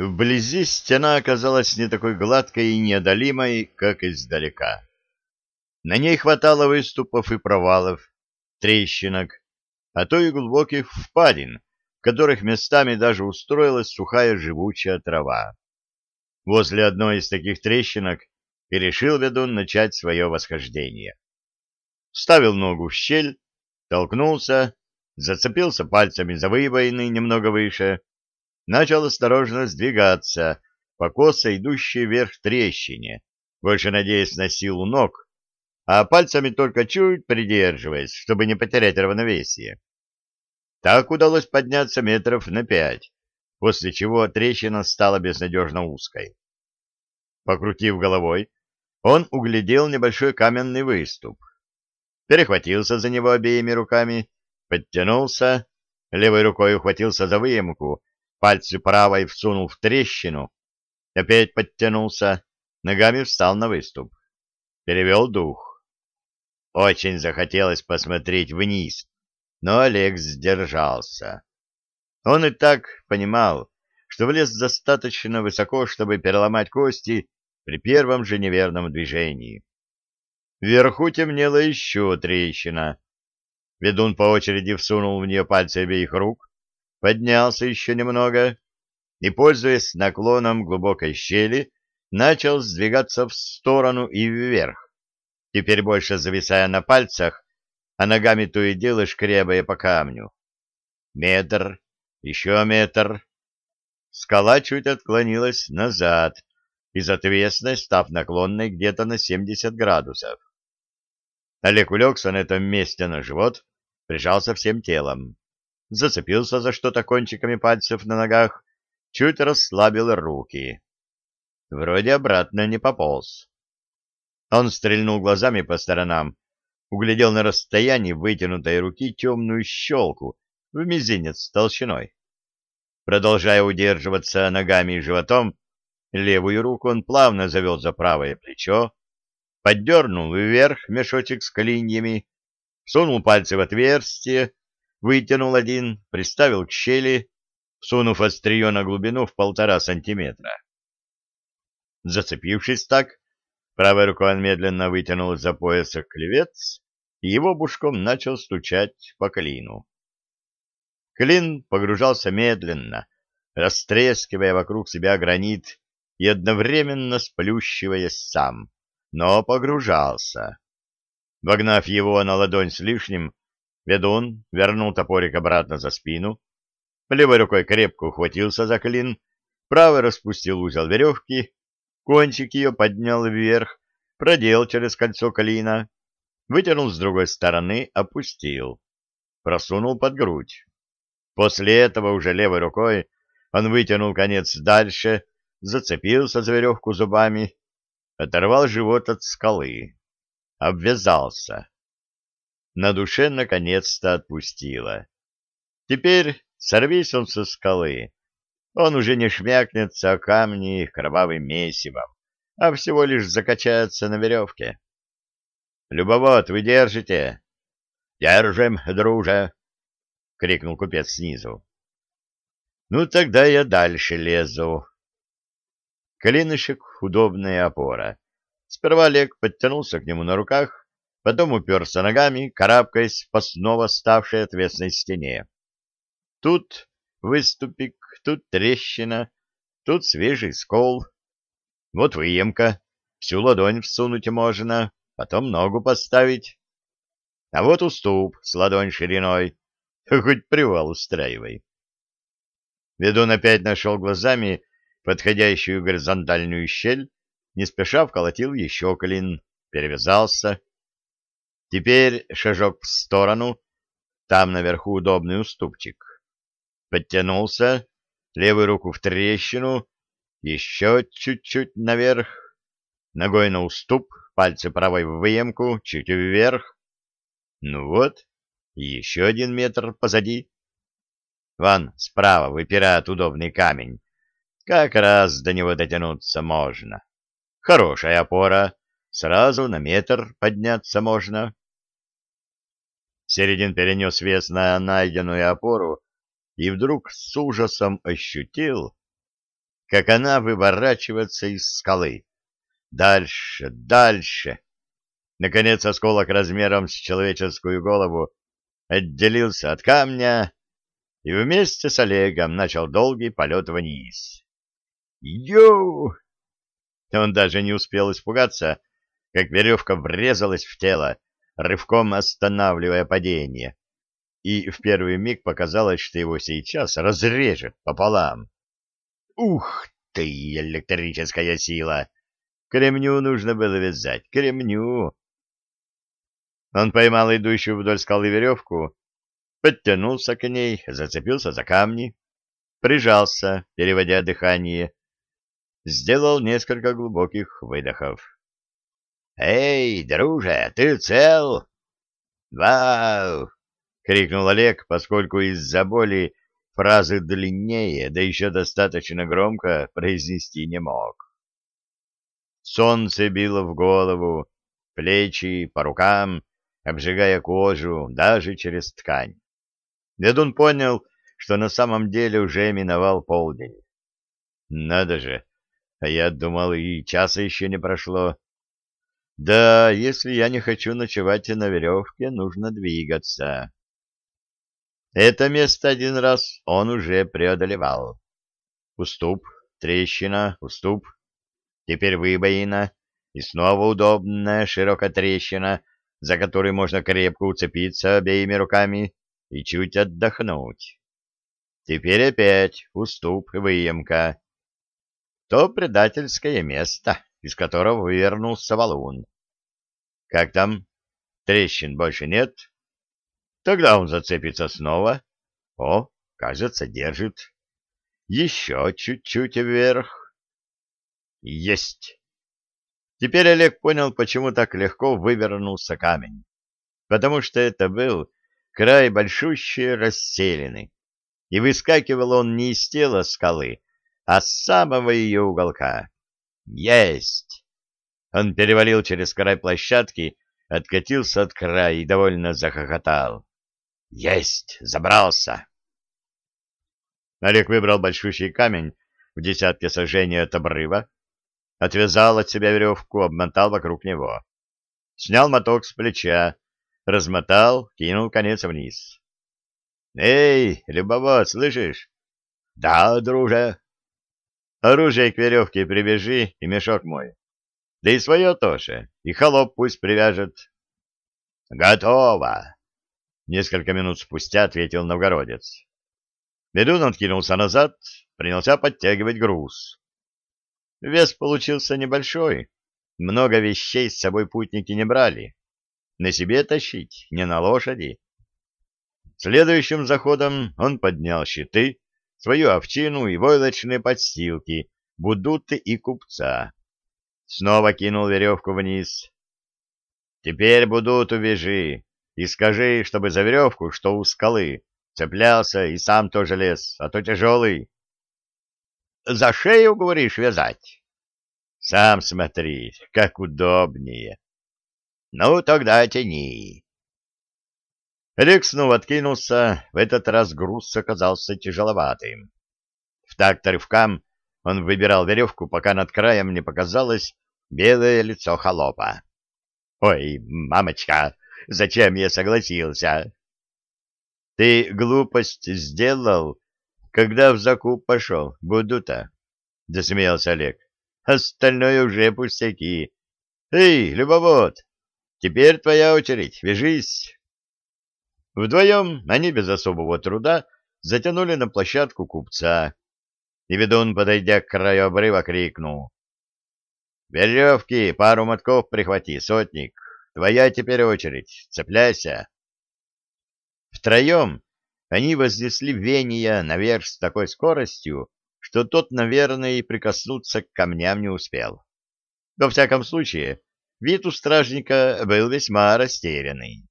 Вблизи стена оказалась не такой гладкой и неодолимой, как издалека. На ней хватало выступов и провалов, трещинок, а то и глубоких впадин, в которых местами даже устроилась сухая живучая трава. Возле одной из таких трещинок и решил ведун начать свое восхождение. Ставил ногу в щель, толкнулся, зацепился пальцами за выбоины немного выше, начал осторожно сдвигаться по косо идущей вверх трещине, больше надеясь на силу ног, а пальцами только чуть придерживаясь, чтобы не потерять равновесие. Так удалось подняться метров на пять, после чего трещина стала безнадежно узкой. Покрутив головой, он углядел небольшой каменный выступ. Перехватился за него обеими руками, подтянулся, левой рукой ухватился за выемку, пальцы правой всунул в трещину, опять подтянулся, ногами встал на выступ. Перевел дух. Очень захотелось посмотреть вниз, но Олег сдержался. Он и так понимал, что влез достаточно высоко, чтобы переломать кости при первом же неверном движении. Вверху темнела еще трещина. Ведун по очереди всунул в нее пальцы обеих рук, поднялся еще немного и, пользуясь наклоном глубокой щели, начал сдвигаться в сторону и вверх теперь больше зависая на пальцах, а ногами то и дело шкребая по камню. Метр, еще метр. Скала чуть отклонилась назад, из отвесной став наклонной где-то на 70 градусов. Олег улегся на этом месте на живот, прижался всем телом, зацепился за что-то кончиками пальцев на ногах, чуть расслабил руки. Вроде обратно не пополз. Он стрельнул глазами по сторонам, углядел на расстоянии вытянутой руки темную щелку в мизинец толщиной. Продолжая удерживаться ногами и животом, левую руку он плавно завел за правое плечо, поддернул вверх мешочек с клиньями, сунул пальцы в отверстие, вытянул один, приставил к щели, сунув острие на глубину в полтора сантиметра. Зацепившись так, Правой рукой он медленно вытянул из-за пояса клевец, и его бушком начал стучать по клину. Клин погружался медленно, растрескивая вокруг себя гранит и одновременно сплющиваясь сам, но погружался. Вогнав его на ладонь с лишним, ведун вернул топорик обратно за спину, левой рукой крепко ухватился за клин, правой распустил узел веревки Кончик ее поднял вверх, продел через кольцо клина, вытянул с другой стороны, опустил, просунул под грудь. После этого уже левой рукой он вытянул конец дальше, зацепился за веревку зубами, оторвал живот от скалы, обвязался. На душе наконец-то отпустило. Теперь сорвись он со скалы, он уже не шмякнется о камни кровавым месивом, а всего лишь закачается на веревке. — Любовод, вы держите? — Держим, друже! — крикнул купец снизу. — Ну, тогда я дальше лезу. Клинышек — удобная опора. Сперва Олег подтянулся к нему на руках, потом уперся ногами, карабкаясь по снова ставшей отвесной стене. Тут выступик, тут трещина, тут свежий скол. Вот выемка, всю ладонь всунуть можно, потом ногу поставить. А вот уступ с ладонь шириной, хоть привал устраивай. Ведун опять нашел глазами подходящую горизонтальную щель, не спеша вколотил еще клин, перевязался. Теперь шажок в сторону, там наверху удобный уступчик подтянулся, левую руку в трещину, еще чуть-чуть наверх, ногой на уступ, пальцы правой в выемку, чуть вверх. Ну вот, еще один метр позади. Вон справа выпирает удобный камень. Как раз до него дотянуться можно. Хорошая опора, сразу на метр подняться можно. Середин перенес вес на найденную опору и вдруг с ужасом ощутил, как она выворачивается из скалы. Дальше, дальше. Наконец осколок размером с человеческую голову отделился от камня и вместе с Олегом начал долгий полет вниз. «Ю!» Он даже не успел испугаться, как веревка врезалась в тело, рывком останавливая падение. И в первый миг показалось, что его сейчас разрежет пополам. Ух ты, электрическая сила! Кремню нужно было вязать, кремню! Он поймал идущую вдоль скалы веревку, подтянулся к ней, зацепился за камни, прижался, переводя дыхание, сделал несколько глубоких выдохов. «Эй, друже, ты цел?» «Вау!» — крикнул Олег, поскольку из-за боли фразы длиннее, да еще достаточно громко произнести не мог. Солнце било в голову, плечи, по рукам, обжигая кожу даже через ткань. Ведун понял, что на самом деле уже миновал полдень. Надо же, а я думал, и часа еще не прошло. Да, если я не хочу ночевать на веревке, нужно двигаться. Это место один раз он уже преодолевал. Уступ, трещина, уступ, теперь выбоина, и снова удобная широкая трещина, за которой можно крепко уцепиться обеими руками и чуть отдохнуть. Теперь опять уступ и выемка то предательское место, из которого вывернулся валун. Как там? Трещин больше нет? Тогда он зацепится снова. О, кажется, держит. Еще чуть-чуть вверх. Есть. Теперь Олег понял, почему так легко вывернулся камень. Потому что это был край большущей расселены. И выскакивал он не из тела скалы, а с самого ее уголка. Есть! Он перевалил через край площадки, откатился от края и довольно захохотал. Есть! Забрался! Олег выбрал большущий камень в десятке сожжений от обрыва, отвязал от себя веревку, обмотал вокруг него. Снял моток с плеча, размотал, кинул конец вниз. — Эй, любовод, слышишь? — Да, друже. Оружие к веревке прибежи и мешок мой. Да и свое тоже, и холоп пусть привяжет. — Готово! — несколько минут спустя ответил новгородец. Медун откинулся назад, принялся подтягивать груз. Вес получился небольшой, много вещей с собой путники не брали. На себе тащить, не на лошади. Следующим заходом он поднял щиты, свою овчину и войлочные подстилки, будуты и купца. Снова кинул веревку вниз. Теперь будут увяжи и скажи, чтобы за веревку, что у скалы, цеплялся и сам тоже лез, а то тяжелый. За шею, говоришь, вязать? Сам смотри, как удобнее. Ну, тогда тяни. Олег снова откинулся, в этот раз груз оказался тяжеловатым. В такт рывкам он выбирал веревку, пока над краем не показалось белое лицо холопа. — Ой, мамочка, зачем я согласился? — Ты глупость сделал, когда в закуп пошел, буду-то, — засмеялся Олег. — Остальное уже пустяки. Эй, любовод, теперь твоя очередь, вяжись. Вдвоем они без особого труда затянули на площадку купца, и ведун, подойдя к краю обрыва, крикнул. — Веревки, пару мотков прихвати, сотник. Твоя теперь очередь. Цепляйся. Втроем они вознесли Вения наверх с такой скоростью, что тот, наверное, и прикоснуться к камням не успел. Во всяком случае, вид у стражника был весьма растерянный.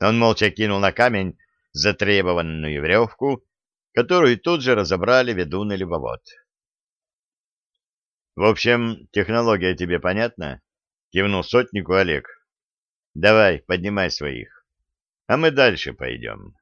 Он молча кинул на камень затребованную веревку, которую тут же разобрали ведун и любовод. — В общем, технология тебе понятна? — кивнул сотнику Олег. — Давай, поднимай своих, а мы дальше пойдем.